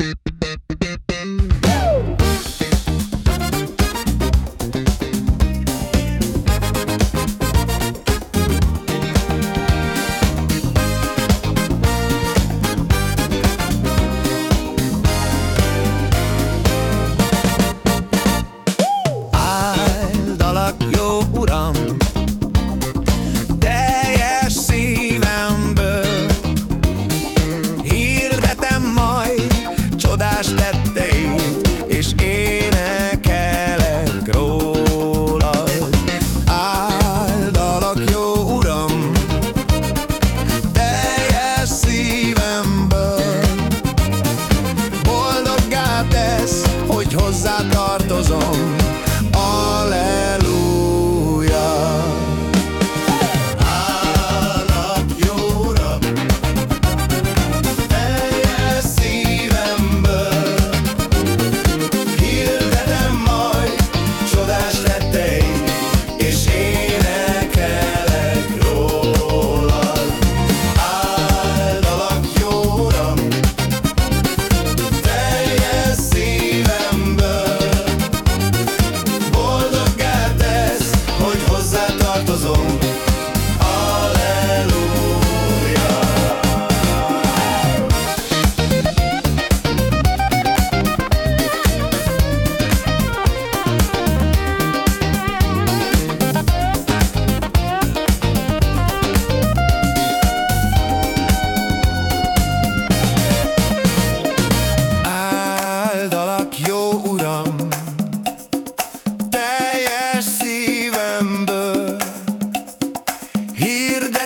beep.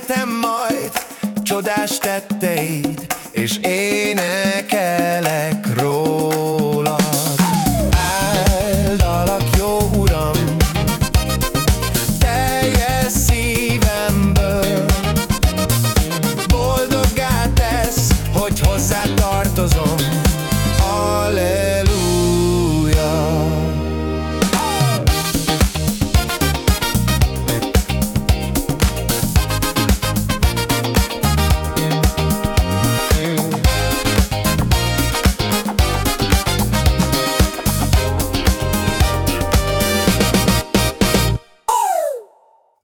szeretem majd Csodás tetteid És énekelek róla. Áldalak, jó uram Teljes szívemből Boldoggá tesz, hogy hozzá tartozom